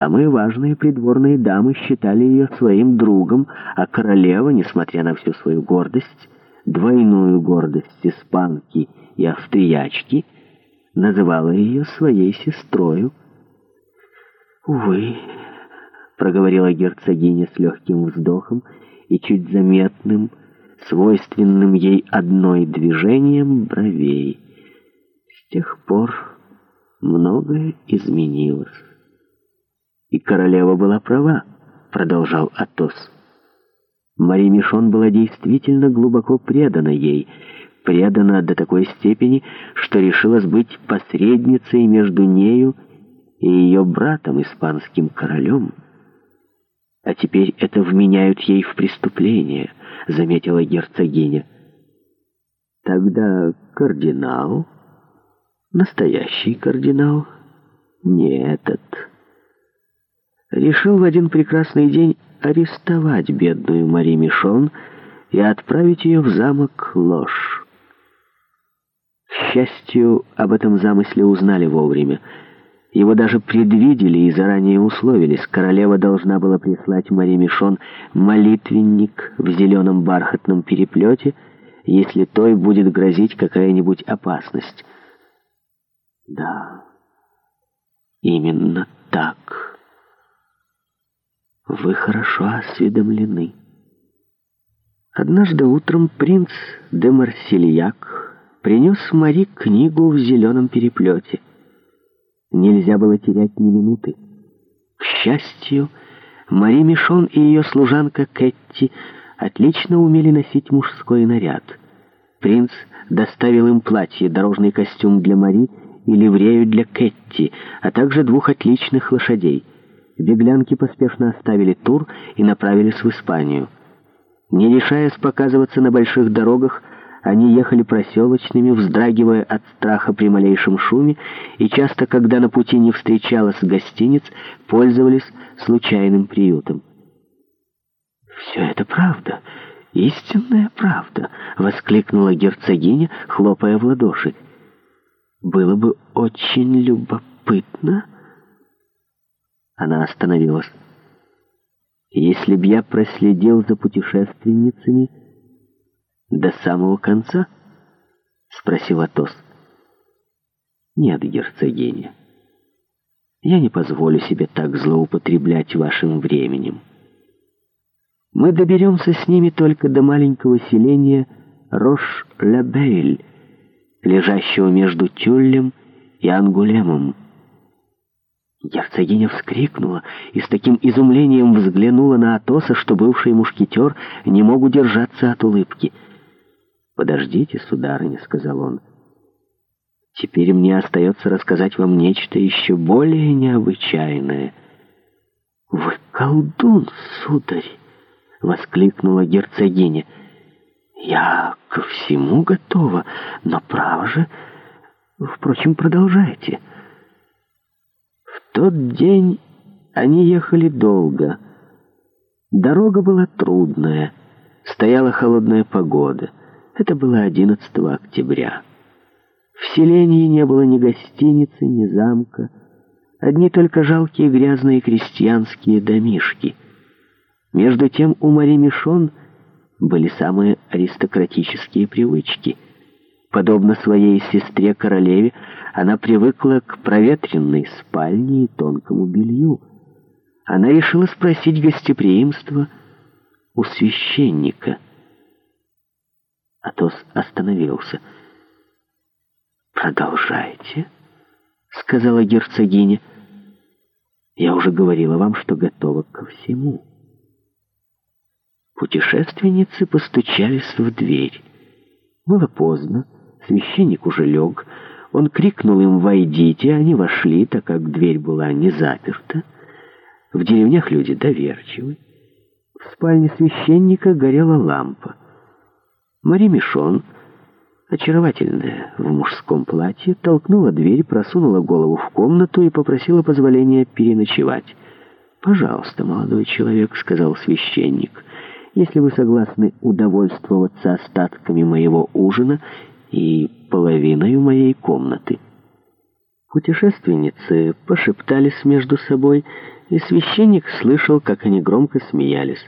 а мы, важные придворные дамы, считали ее своим другом, а королева, несмотря на всю свою гордость, двойную гордость испанки и австриячки, называла ее своей сестрою. «Увы», — проговорила герцогиня с легким вздохом и чуть заметным, свойственным ей одной движением бровей, «с тех пор многое изменилось». И королева была права, продолжал Атос. Мари Мишон была действительно глубоко предана ей, предана до такой степени, что решилась быть посредницей между нею и ее братом, испанским королем. «А теперь это вменяют ей в преступление», — заметила герцогиня. «Тогда кардинал, настоящий кардинал, не этот» решил в один прекрасный день арестовать бедную Мари Мишон и отправить ее в замок Ложь. К счастью, об этом замысле узнали вовремя. Его даже предвидели и заранее условились. Королева должна была прислать Мари Мишон молитвенник в зеленом бархатном переплете, если той будет грозить какая-нибудь опасность. Да, именно так вы хорошо осведомлены. Однажды утром принц де Марсельяк принес Мари книгу в зеленом переплете. Нельзя было терять ни минуты. К счастью, Мари Мишон и ее служанка Кэтти отлично умели носить мужской наряд. Принц доставил им платье, дорожный костюм для Мари и ливрею для Кэтти, а также двух отличных лошадей — беглянки поспешно оставили тур и направились в Испанию. Не решаясь показываться на больших дорогах, они ехали проселочными, вздрагивая от страха при малейшем шуме, и часто, когда на пути не встречалось гостиниц, пользовались случайным приютом. «Все это правда, истинная правда!» — воскликнула герцогиня, хлопая в ладоши. «Было бы очень любопытно...» Она остановилась. «Если б я проследил за путешественницами до самого конца?» — спросил Атос. «Нет, герцогиня, я не позволю себе так злоупотреблять вашим временем. Мы доберемся с ними только до маленького селения Рош-Лабель, лежащего между Тюллем и Ангулемом». Герцогиня вскрикнула и с таким изумлением взглянула на Атоса, что бывший мушкетер не мог удержаться от улыбки. «Подождите, сударыня», — сказал он. «Теперь мне остается рассказать вам нечто еще более необычайное». «Вы колдун, сударь!» — воскликнула герцогиня. «Я ко всему готова, но право же... Впрочем, продолжайте» тот день они ехали долго. Дорога была трудная, стояла холодная погода. Это было 11 октября. В селении не было ни гостиницы, ни замка. Одни только жалкие грязные крестьянские домишки. Между тем у Мари Мишон были самые аристократические привычки — Подобно своей сестре-королеве, она привыкла к проветренной спальне и тонкому белью. Она решила спросить гостеприимство у священника. Атос остановился. «Продолжайте», — сказала герцогиня. «Я уже говорила вам, что готова ко всему». Путешественницы постучались в дверь. Было поздно. Священник уже лег. Он крикнул им «Войдите!», они вошли, так как дверь была не заперта. В деревнях люди доверчивы. В спальне священника горела лампа. Мари Мишон, очаровательная в мужском платье, толкнула дверь, просунула голову в комнату и попросила позволения переночевать. «Пожалуйста, молодой человек», — сказал священник, — «если вы согласны удовольствоваться остатками моего ужина, и половиною моей комнаты. Путешественницы пошептались между собой, и священник слышал, как они громко смеялись.